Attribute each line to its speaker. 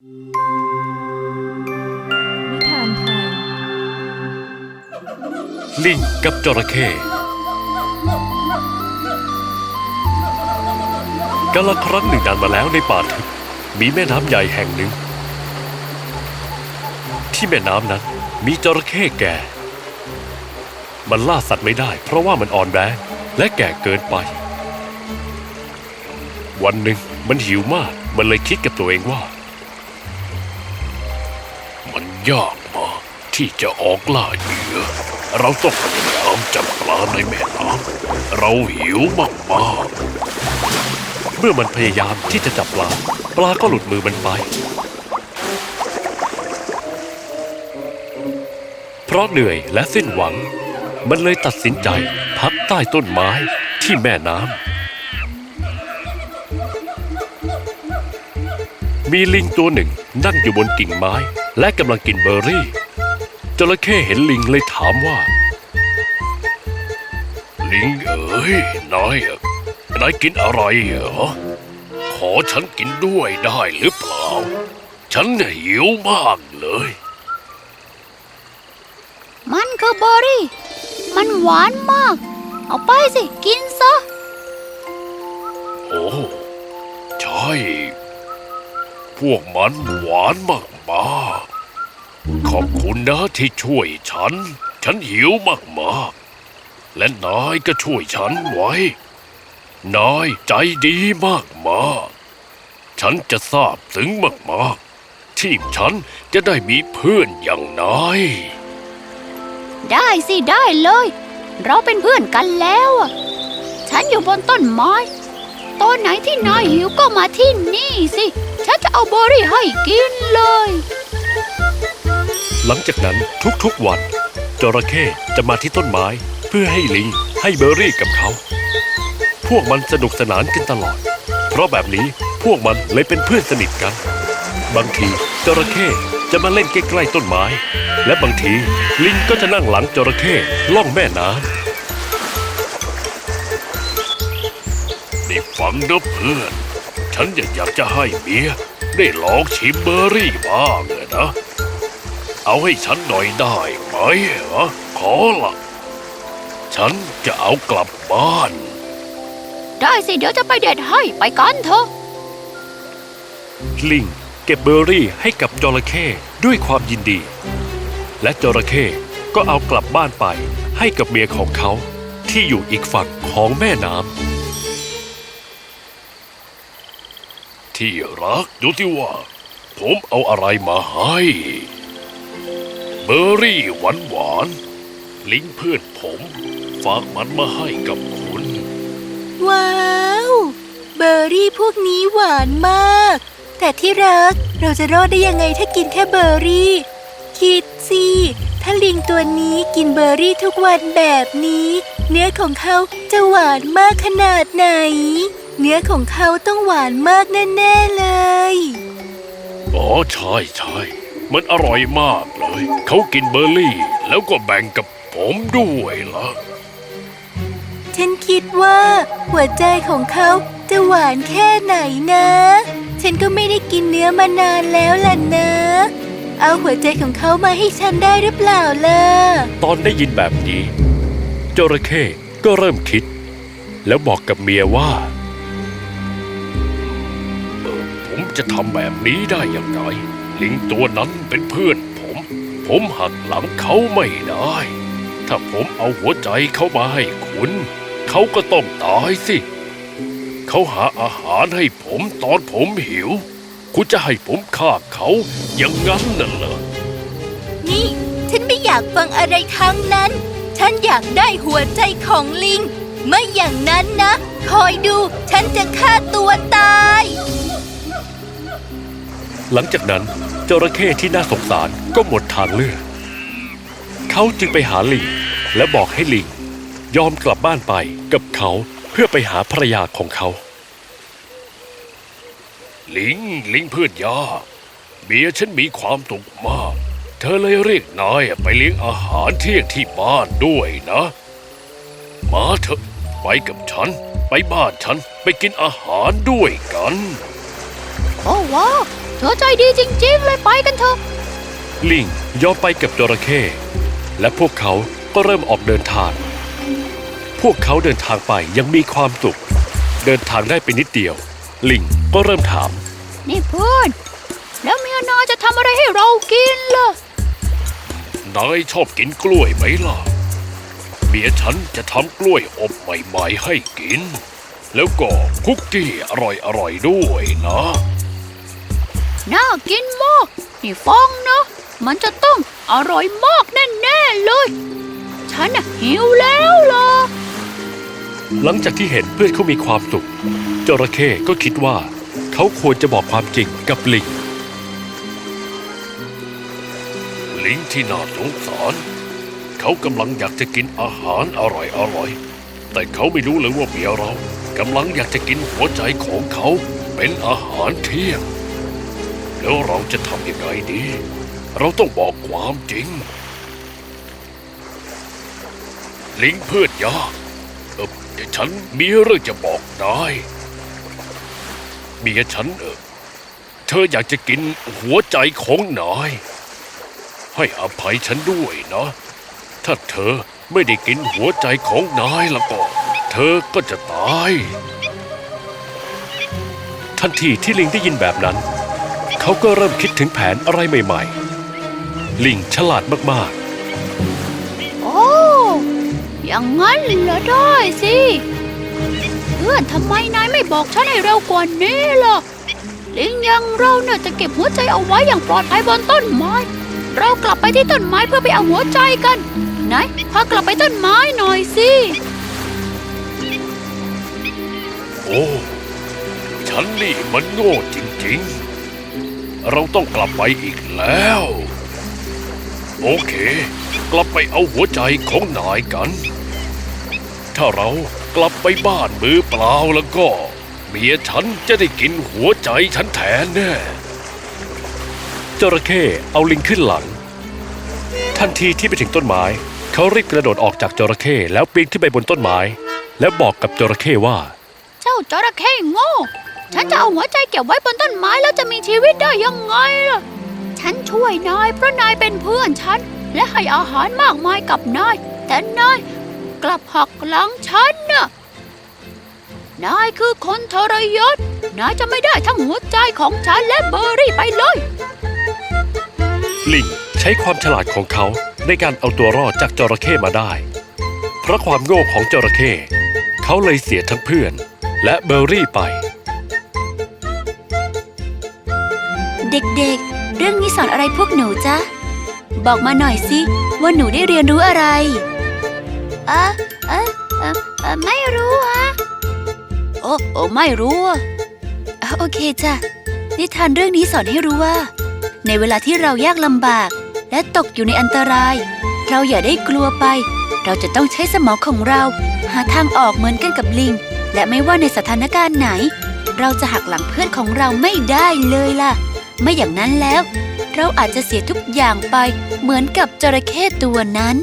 Speaker 1: นิทานไทย
Speaker 2: ลิงกับจระเข้กาละครั้งหนึ่งนานมาแล้วในป่าทึบมีแม่น้ำใหญ่แห่งหนึ่ง ที่แม่น้ำนั้นมีจระเข้แก่ มันล่าสัตว์ไม่ได้เพราะว่ามันอ่อนแรงและแก่เกินไป วันหนึ่งมันหิวมากมันเลยคิดกับตัวเองว่า ยากมากที่จะออกล่าเหยื่อ เราต้องพยายามจับปลาในแม่น้ำเราหิวมากๆ เมื่อมันพยายามที่จะจับปลา ปลาก็หลุดมือมันไป เพราะเหนื่อยและสิ้นหวัง มันเลยตัดสินใจพักใต้ต้นไม้ที่แม่น้ำมีลิงตัวหนึ่งนั่งอยู่บนกิ่งไม้ และกำลังกินเบอร์รี่ จระเข้เห็นลิงเลยถามว่า ลิงเอ๋ยนายอะนายกินอะไรเหรอ ขอฉันกินด้วยได้หรือเปล่า ฉันน่ะหิวมากเลย
Speaker 3: มันคือเบอร์รี่ มันหวานมาก เอาไปสิ กินซะ
Speaker 2: โอ้ใช่ พวกมันหวานมากมากๆ ขอบคุณนะที่ช่วยฉัน ฉันหิวมากมากๆ และนายก็ช่วยฉันไว้ นายใจดีมากมากๆฉันจะซาบซึ้งมากมากๆ ที่ฉันจะได้มีเพื่อนอย่างนาย
Speaker 3: ได้สิได้เลย เราเป็นเพื่อนกันแล้วอะฉันอยู่บนต้นไม้ตอนไหนที่นายหิวก็มาที่นี่สิ ฉันจะเอาเบอร์รี่ให้กินเลย
Speaker 2: หลังจากนั้นทุกๆวันจระเข้จะมาที่ต้นไม้เพื่อให้ลิงให้เบอร์รี่กับเขา พวกมันสนุกสนานกันตลอด เพราะแบบนี้พวกมันเลยเป็นเพื่อนสนิทกัน บางทีจระเข้จะมาเล่นใกล้ๆต้นไม้ และบางทีลิงก็จะนั่งหลังจระเข้ล่องแม่น้ำนี่ฟังนะเพื่อน ฉันอยากจะให้เมียได้ลองชิมเบอร์รี่บ้างเลยนะ เอาให้ฉันหน่อยได้ไหมฮะขอละฉันจะเอากลับบ้าน
Speaker 3: ได้สิ เดี๋ยวจะไปเด็ดให้ไปกันเถอะ
Speaker 2: ลิงเก็บเบอร์รี่ให้กับจระเข้ด้วยความยินดี และจระเข้ก็เอากลับบ้านไปให้กับเมียของเขาที่อยู่อีกฝั่งของแม่น้ำที่รักดูที่ว่า ผมเอาอะไรมาให้ เบอร์รี่หวานหวานๆลิงเพื่อนผม ฝากมันมาให้กับคุณ
Speaker 4: ว้าว เบอร์รี่พวกนี้หวานมาก แต่ที่รักเราจะรอดได้ยังไงถ้ากินแค่เบอร์รี่ คิดสิถ้าลิงตัวนี้กินเบอร์รี่ทุกวันแบบนี้ เนื้อของเขาจะหวานมากขนาดไหน เนื้อของเขาต้องหวานมากแน่ ๆ เลย
Speaker 2: อ๋อใช่ใช่ มันอร่อยมากเลย เขากินเบอร์รี่ แล้วก็แบ่งกับผมด้วยล่ะ
Speaker 4: ฉันคิดว่า หัวใจของเขาจะหวานแค่ไหนนะ ฉันก็ไม่ได้กินเนื้อมานานแล้วล่ะนะ เอาหัวใจของเขามาให้ฉันได้หรือเปล่าล่ะ
Speaker 2: ตอนได้ยินแบบนี้ จระเข้ก็เริ่มคิด แล้วบอกกับเมียว่าเออผมจะทำแบบนี้ได้อย่างไร ลิงตัวนั้นเป็นเพื่อนผม ผมหักหลังเขาไม่ได้ ถ้าผมเอาหัวใจเขามาให้คุณ เขาก็ต้องตายสิ เขาหาอาหารให้ผมตอนผมหิว คุณจะให้ผมฆ่าเขาอย่างนั้นน่ะเหรอ
Speaker 4: นี่ ฉันไม่อยากฟังอะไรทั้งนั้น ฉันอยากได้หัวใจของลิง ไม่อย่างนั้นนะ คอยดู ฉันจะฆ่าตัวตาย
Speaker 2: หลังจากนั้นจระเข้ที่น่าสงสารก็หมดทางเลือก เขาจึงไปหาลิงและบอกให้ลิง ยอมกลับบ้านไปกับเขาเพื่อไปหาภรรยาของเขา ลิงลิงเพื่อนยาเมียฉันมีความสุขมาก เธอเลยเรียกนายไปเลี้ยงอาหารเที่ยงที่บ้านด้วยนะ มาเถอะไปกับฉัน ไปบ้านฉันไปกินอาหารด้วยกัน
Speaker 3: โอ้ว้าว เธอใจดีจริงๆเลยไปกันเถอะ
Speaker 2: ลิงยอมไปกับจระเข้และพวกเขาก็เริ่มออกเดินทาง พวกเขาเดินทางไปยังมีความสุข เดินทางได้ไปนิดเดียว ลิงก็เริ่มถาม
Speaker 3: นี่เพื่อนแล้วเมียนายจะทำอะไรให้เรากินล่ะ
Speaker 2: นายชอบกินกล้วยไหมล่ะ เมียฉันจะทำกล้วยอบใหม่ๆให้กิน แล้วก็คุกกี้อร่อยๆด้วยนะ
Speaker 3: น่ากินมาก นี่ฟังนะ มันจะต้องอร่อยมากแน่ๆเลย ฉันน่ะหิวแล้วล่ะ
Speaker 2: หลังจากที่เห็นเพื่อนเขามีความสุข จระเข้ก็คิดว่า เขาควรจะบอกความจริงกับลิง ลิงที่น่าสงสาร เขากำลังอยากจะกินอาหารอร่อยๆ แต่เขาไม่รู้เลยว่าเมียเรากำลังอยากจะกินหัวใจของเขาเป็นอาหารเที่ยง แล้วเราจะทำยังไงดี เราต้องบอกความจริง ลิงเพื่อนยาเออฉันมีเรื่องจะบอกนายเมียฉันเออเธออยากจะกินหัวใจของนาย ให้อภัยฉันด้วยนะ ถ้าเธอไม่ได้กินหัวใจของนายแล้วก็ เธอก็จะตาย ทันทีที่ลิงได้ยินแบบนั้น เขาก็เริ่มคิดถึงแผนอะไรใหม่ๆ ลิงฉลาดมากๆ
Speaker 3: โอ้อย่างงั้นเหรอได้สิเพื่อนทำไมนายไม่บอกฉันให้เร็วกว่านี้ล่ะ ลิงอยังเราเนี่ยจะเก็บหัวใจเอาไว้อย่างปลอดภัยบนต้นไม้ เรากลับไปที่ต้นไม้เพื่อไปเอาหัวใจกันไหนพากลับไปต้นไม้หน่อยสิ
Speaker 2: โอ้ ฉันนี่มันโง่จริงๆ เราต้องกลับไปอีกแล้ว โอเค กลับไปเอาหัวใจของนายกัน ถ้าเรากลับไปบ้านมือเปล่าแล้วก็ เมียฉันจะได้กินหัวใจฉันแทนแน่จระเข้เอาลิงขึ้นหลัง ทันทีที่ไปถึงต้นไม้ เขารีบกระโดดออกจากจระเข้แล้วปีนขึ้นไปบนต้นไม้ แล้วบอกกับจระเข้ว่า
Speaker 3: เจ้าจระเข้โง่ ฉันจะเอาหัวใจเก็บไว้บนต้นไม้แล้วจะมีชีวิตได้ยังไงล่ะ ฉันช่วยนายเพราะนายเป็นเพื่อนฉัน และให้อาหารมากมายกับนาย แต่นายกลับหักหลังฉันน่ะ นายคือคนทรยศ นายจะไม่ได้ทั้งหัวใจของฉันและเบอร์รี่ไปเลย
Speaker 2: ลิงใช้ความฉลาดของเขาในการเอาตัวรอดจากจระเข้มาได้ เพราะความโง่ของจระเข้เขาเลยเสียทั้งเพื่อน และเบอร์รี่ไป
Speaker 4: เด็กๆ เรื่องนี้สอนอะไรพวกหนูจ๊ะ บอกมาหน่อยสิ ว่าหนูได้เรียนรู้อะไร
Speaker 3: เอะเอะเอะเอะไม่รู้ฮะโอ้โอ้ไม่รู้อะ
Speaker 4: อะโอเคจ้ะ นิทานเรื่องนี้สอนให้รู้ว่า ในเวลาที่เรายากลำบาก และตกอยู่ในอันตราย เราอย่าได้กลัวไป เราจะต้องใช้สมองของเรา หาทางออกเหมือนกันกับลิง และไม่ว่าในสถานการณ์ไหน เราจะหักหลังเพื่อนของเราไม่ได้เลยล่ะ ไม่อย่างนั้นแล้ว เราอาจจะเสียทุกอย่างไปเหมือนกับจระเข้ตัวนั้น